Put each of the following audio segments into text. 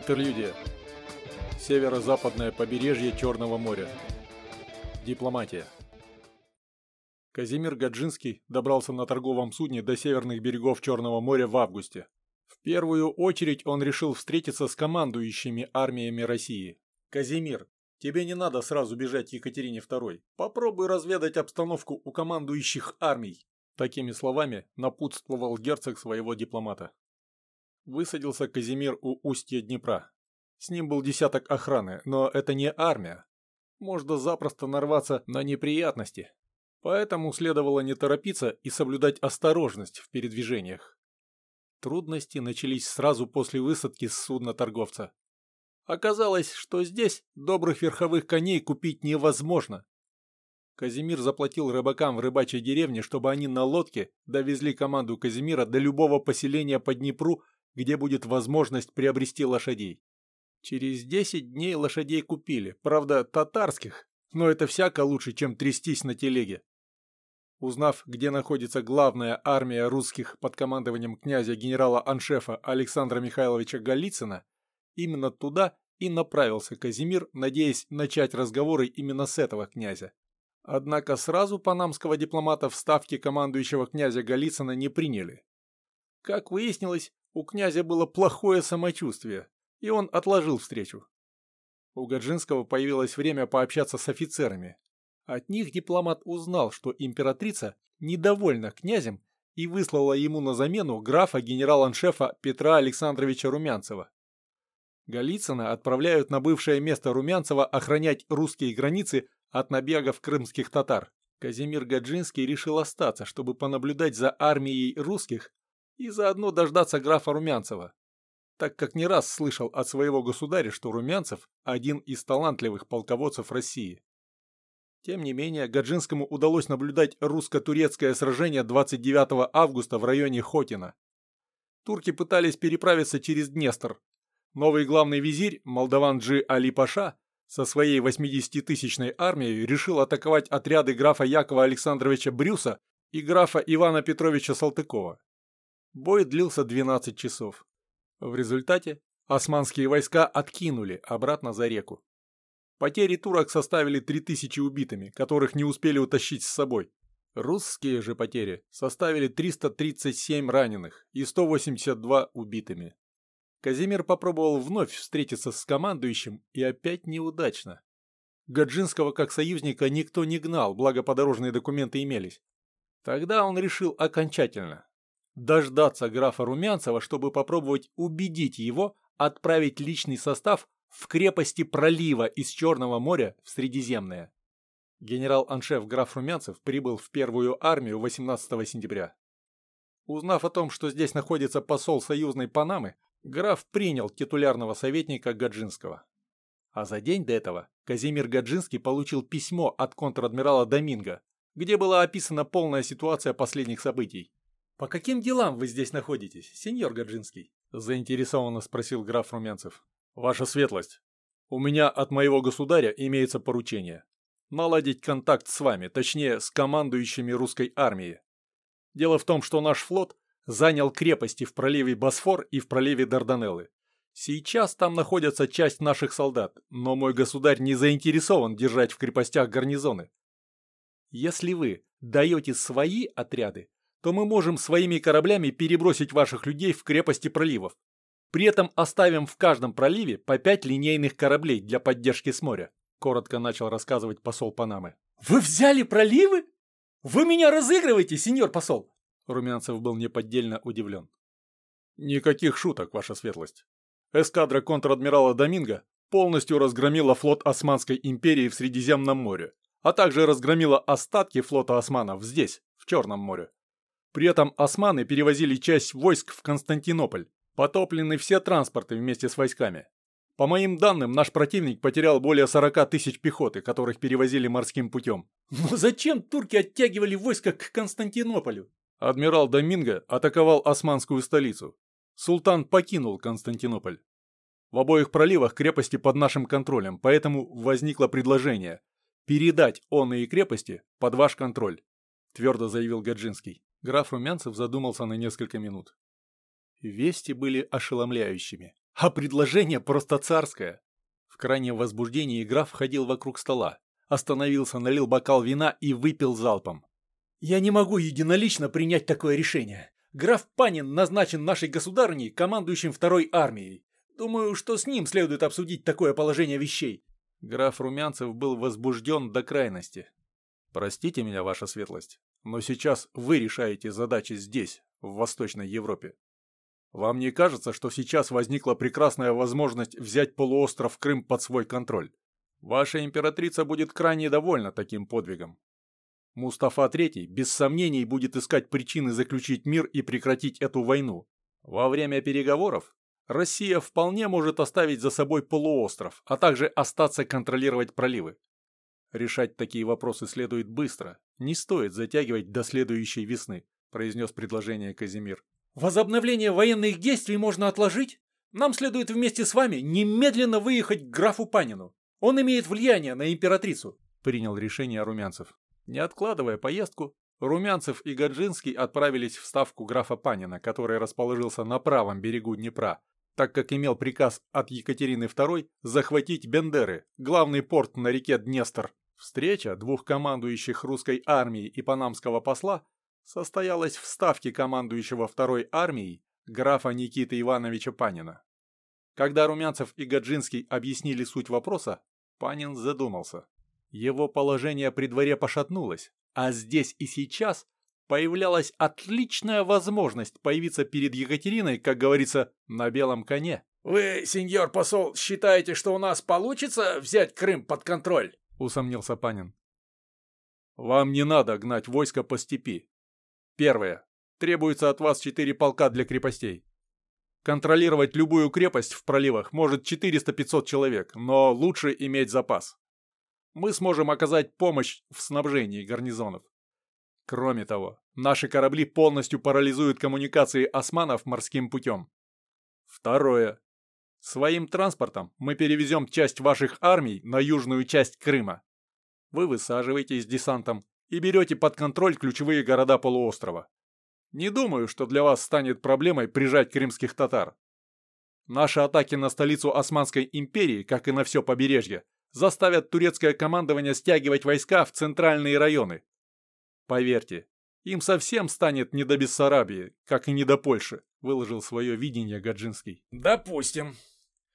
Интерлюдия. Северо-западное побережье Черного моря. Дипломатия. Казимир Гаджинский добрался на торговом судне до северных берегов Черного моря в августе. В первую очередь он решил встретиться с командующими армиями России. «Казимир, тебе не надо сразу бежать Екатерине II. Попробуй разведать обстановку у командующих армий». Такими словами напутствовал герцог своего дипломата высадился Казимир у устья Днепра. С ним был десяток охраны, но это не армия. Можно запросто нарваться на неприятности. Поэтому следовало не торопиться и соблюдать осторожность в передвижениях. Трудности начались сразу после высадки с судна торговца. Оказалось, что здесь добрых верховых коней купить невозможно. Казимир заплатил рыбакам в рыбачьей деревне, чтобы они на лодке довезли команду Казимира до любого поселения по Днепру где будет возможность приобрести лошадей. Через 10 дней лошадей купили, правда, татарских, но это всяко лучше, чем трястись на телеге. Узнав, где находится главная армия русских под командованием князя генерала-аншефа Александра Михайловича Голицына, именно туда и направился Казимир, надеясь начать разговоры именно с этого князя. Однако сразу панамского дипломата в ставке командующего князя Голицына не приняли. Как выяснилось, у князя было плохое самочувствие, и он отложил встречу. У Гаджинского появилось время пообщаться с офицерами. От них дипломат узнал, что императрица недовольна князем и выслала ему на замену графа генерал-аншефа Петра Александровича Румянцева. Голицына отправляют на бывшее место Румянцева охранять русские границы от набегов крымских татар. Казимир Гаджинский решил остаться, чтобы понаблюдать за армией русских и заодно дождаться графа Румянцева, так как не раз слышал от своего государя, что Румянцев – один из талантливых полководцев России. Тем не менее, Гаджинскому удалось наблюдать русско-турецкое сражение 29 августа в районе Хотина. Турки пытались переправиться через Днестр. Новый главный визирь, молдаван Джи Али Паша, со своей 80-тысячной армией решил атаковать отряды графа Якова Александровича Брюса и графа Ивана Петровича Салтыкова. Бой длился 12 часов. В результате османские войска откинули обратно за реку. Потери турок составили 3000 убитыми, которых не успели утащить с собой. Русские же потери составили 337 раненых и 182 убитыми. Казимир попробовал вновь встретиться с командующим и опять неудачно. Гаджинского как союзника никто не гнал, благо подорожные документы имелись. Тогда он решил окончательно дождаться графа Румянцева, чтобы попробовать убедить его отправить личный состав в крепости пролива из Черного моря в Средиземное. Генерал-аншеф граф Румянцев прибыл в первую армию 18 сентября. Узнав о том, что здесь находится посол союзной Панамы, граф принял титулярного советника Гаджинского. А за день до этого Казимир Гаджинский получил письмо от контр-адмирала Доминго, где была описана полная ситуация последних событий. «По каким делам вы здесь находитесь, сеньор Гаджинский?» – заинтересованно спросил граф Румянцев. «Ваша светлость, у меня от моего государя имеется поручение. Наладить контакт с вами, точнее, с командующими русской армией. Дело в том, что наш флот занял крепости в проливе Босфор и в проливе Дарданеллы. Сейчас там находится часть наших солдат, но мой государь не заинтересован держать в крепостях гарнизоны. Если вы даете свои отряды, то мы можем своими кораблями перебросить ваших людей в крепости проливов. При этом оставим в каждом проливе по пять линейных кораблей для поддержки с моря», коротко начал рассказывать посол Панамы. «Вы взяли проливы? Вы меня разыгрываете, сеньор посол!» Румянцев был неподдельно удивлен. «Никаких шуток, ваша светлость. Эскадра контр-адмирала Доминго полностью разгромила флот Османской империи в Средиземном море, а также разгромила остатки флота османов здесь, в Черном море. При этом османы перевозили часть войск в Константинополь. Потоплены все транспорты вместе с войсками. По моим данным, наш противник потерял более 40 тысяч пехоты, которых перевозили морским путем. Но зачем турки оттягивали войска к Константинополю? Адмирал Доминго атаковал османскую столицу. Султан покинул Константинополь. В обоих проливах крепости под нашим контролем, поэтому возникло предложение передать онные крепости под ваш контроль, твердо заявил Гаджинский. Граф Румянцев задумался на несколько минут. Вести были ошеломляющими. А предложение просто царское. В крайнем возбуждении граф ходил вокруг стола, остановился, налил бокал вина и выпил залпом. «Я не могу единолично принять такое решение. Граф Панин назначен нашей государыней командующим второй армией. Думаю, что с ним следует обсудить такое положение вещей». Граф Румянцев был возбужден до крайности. «Простите меня, ваша светлость, но сейчас вы решаете задачи здесь, в Восточной Европе. Вам не кажется, что сейчас возникла прекрасная возможность взять полуостров Крым под свой контроль? Ваша императрица будет крайне довольна таким подвигом. Мустафа III без сомнений будет искать причины заключить мир и прекратить эту войну. Во время переговоров Россия вполне может оставить за собой полуостров, а также остаться контролировать проливы. Решать такие вопросы следует быстро, не стоит затягивать до следующей весны, произнес предложение Казимир. Возобновление военных действий можно отложить? Нам следует вместе с вами немедленно выехать к графу Панину. Он имеет влияние на императрицу», — принял решение Румянцев. Не откладывая поездку, Румянцев и Гаджинский отправились в ставку графа Панина, который расположился на правом берегу Днепра, так как имел приказ от Екатерины II захватить Бендеры, главный порт на реке Днестр. Встреча двух командующих русской армией и панамского посла состоялась в ставке командующего второй армией графа Никиты Ивановича Панина. Когда Румянцев и Гаджинский объяснили суть вопроса, Панин задумался. Его положение при дворе пошатнулось, а здесь и сейчас появлялась отличная возможность появиться перед Екатериной, как говорится, на белом коне. «Вы, сеньор посол, считаете, что у нас получится взять Крым под контроль?» — усомнился Панин. «Вам не надо гнать войско по степи. Первое. Требуется от вас четыре полка для крепостей. Контролировать любую крепость в проливах может 400-500 человек, но лучше иметь запас. Мы сможем оказать помощь в снабжении гарнизонов. Кроме того, наши корабли полностью парализуют коммуникации османов морским путем. Второе. Своим транспортом мы перевезем часть ваших армий на южную часть Крыма. Вы высаживаетесь десантом и берете под контроль ключевые города полуострова. Не думаю, что для вас станет проблемой прижать крымских татар. Наши атаки на столицу Османской империи, как и на все побережье, заставят турецкое командование стягивать войска в центральные районы. Поверьте, им совсем станет не до Бессарабии, как и не до Польши, выложил свое видение Гаджинский. Допустим.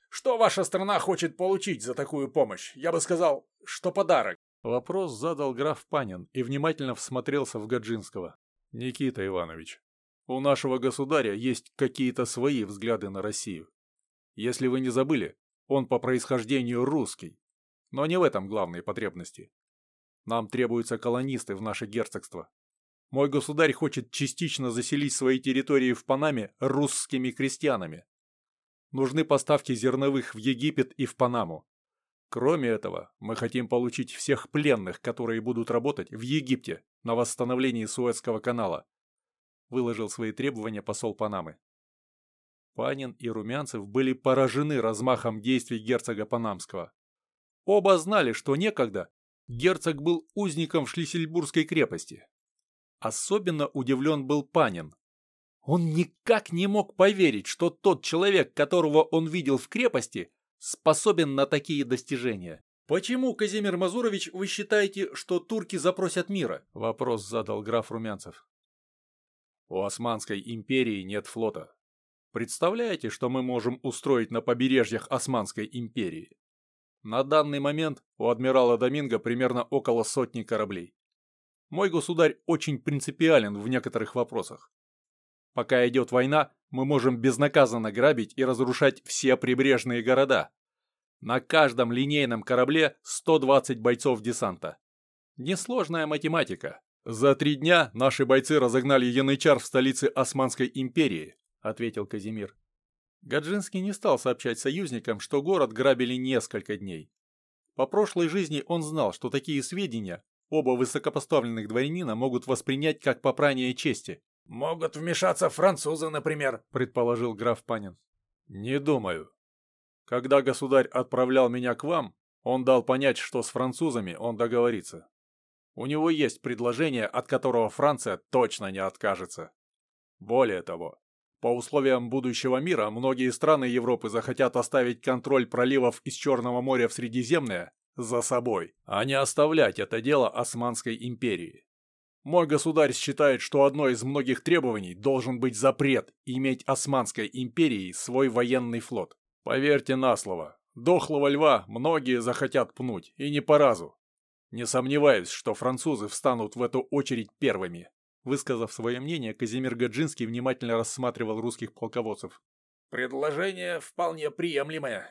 Что ваша страна хочет получить за такую помощь? Я бы сказал, что подарок. Вопрос задал граф Панин и внимательно всмотрелся в Гаджинского. «Никита Иванович, у нашего государя есть какие-то свои взгляды на Россию. Если вы не забыли, он по происхождению русский. Но не в этом главные потребности. Нам требуются колонисты в наше герцогство. Мой государь хочет частично заселить свои территории в Панаме русскими крестьянами. Нужны поставки зерновых в Египет и в Панаму. Кроме этого, мы хотим получить всех пленных, которые будут работать в Египте на восстановлении Суэцкого канала. Выложил свои требования посол Панамы. Панин и Румянцев были поражены размахом действий герцога Панамского. Оба знали, что некогда герцог был узником в Шлиссельбургской крепости. Особенно удивлен был Панин. Он никак не мог поверить, что тот человек, которого он видел в крепости, способен на такие достижения. «Почему, Казимир Мазурович, вы считаете, что турки запросят мира?» – вопрос задал граф Румянцев. «У Османской империи нет флота. Представляете, что мы можем устроить на побережьях Османской империи? На данный момент у адмирала Доминго примерно около сотни кораблей. Мой государь очень принципиален в некоторых вопросах. Пока идет война, мы можем безнаказанно грабить и разрушать все прибрежные города. На каждом линейном корабле 120 бойцов десанта. Несложная математика. За три дня наши бойцы разогнали янычар в столице Османской империи, ответил Казимир. Гаджинский не стал сообщать союзникам, что город грабили несколько дней. По прошлой жизни он знал, что такие сведения оба высокопоставленных дворянина могут воспринять как попрание чести. «Могут вмешаться французы, например», — предположил граф Панин. «Не думаю. Когда государь отправлял меня к вам, он дал понять, что с французами он договорится. У него есть предложение, от которого Франция точно не откажется. Более того, По условиям будущего мира многие страны Европы захотят оставить контроль проливов из Черного моря в Средиземное за собой, а не оставлять это дело Османской империи. Мой государь считает, что одно из многих требований должен быть запрет иметь Османской империи свой военный флот. Поверьте на слово, дохлого льва многие захотят пнуть, и не по разу. Не сомневаюсь, что французы встанут в эту очередь первыми. Высказав свое мнение, Казимир Гаджинский внимательно рассматривал русских полководцев. «Предложение вполне приемлемое.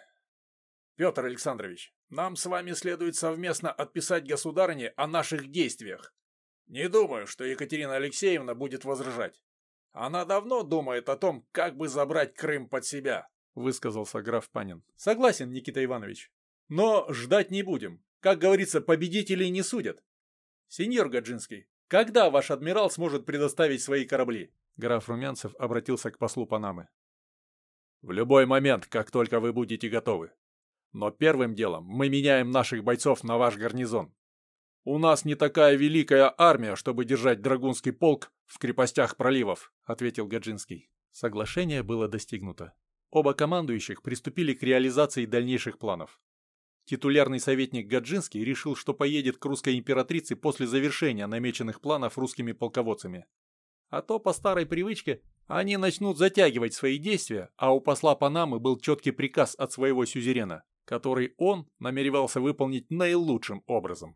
Петр Александрович, нам с вами следует совместно отписать государыне о наших действиях. Не думаю, что Екатерина Алексеевна будет возражать. Она давно думает о том, как бы забрать Крым под себя», — высказался граф Панин. «Согласен, Никита Иванович. Но ждать не будем. Как говорится, победителей не судят. Сеньор Гаджинский, когда ваш адмирал сможет предоставить свои корабли?» Граф Румянцев обратился к послу Панамы. «В любой момент, как только вы будете готовы. Но первым делом мы меняем наших бойцов на ваш гарнизон. «У нас не такая великая армия, чтобы держать драгунский полк в крепостях проливов», — ответил Гаджинский. Соглашение было достигнуто. Оба командующих приступили к реализации дальнейших планов. Титулярный советник Гаджинский решил, что поедет к русской императрице после завершения намеченных планов русскими полководцами. А то, по старой привычке, они начнут затягивать свои действия, а у посла Панамы был четкий приказ от своего сюзерена, который он намеревался выполнить наилучшим образом.